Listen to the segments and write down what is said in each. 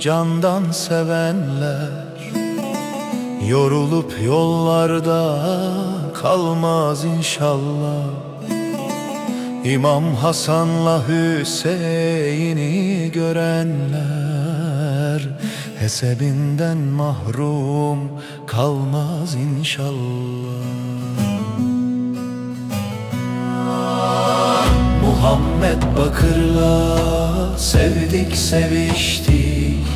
candan sevenler Yorulup yollarda kalmaz inşallah. İmam Hasan'la Hüseyin'i görenler Hesebinden mahrum kalmaz inşallah. Muhammed Bakır'la sevdik seviştik.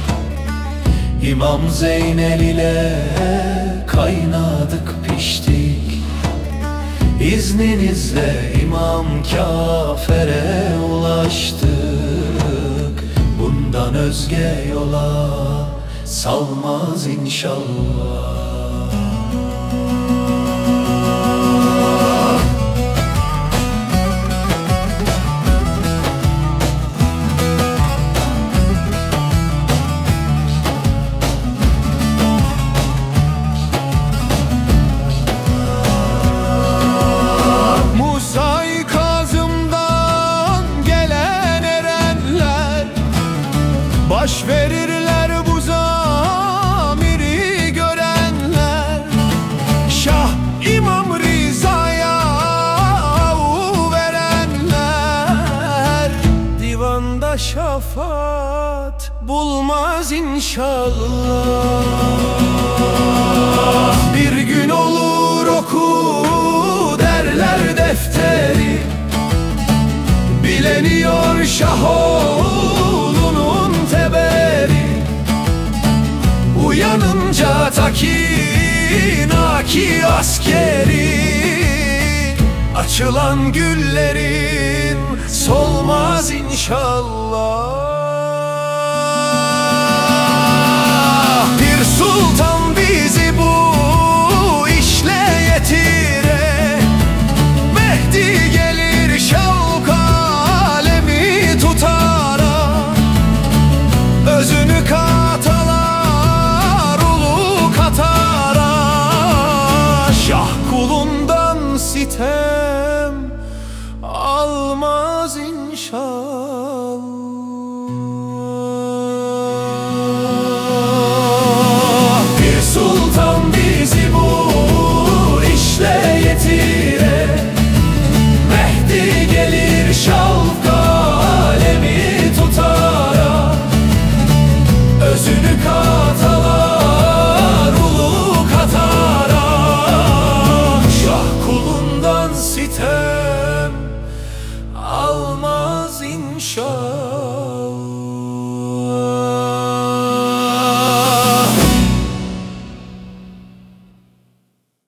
İmam Zeynel ile kaynadık piştik. İzninizle İmam Kafer'e ulaştık. Bundan özge yola salmaz inşallah Verirler bu zamiri görenler. Şah İmam Riza'ya avu verenler. Divanda şafat bulmaz inşallah. Bir gün olur oku derler defteri. Bileniyor Şahoğlu'nun Uyanınca takinaki askeri Açılan güllerin solmaz inşallah almaz inşallah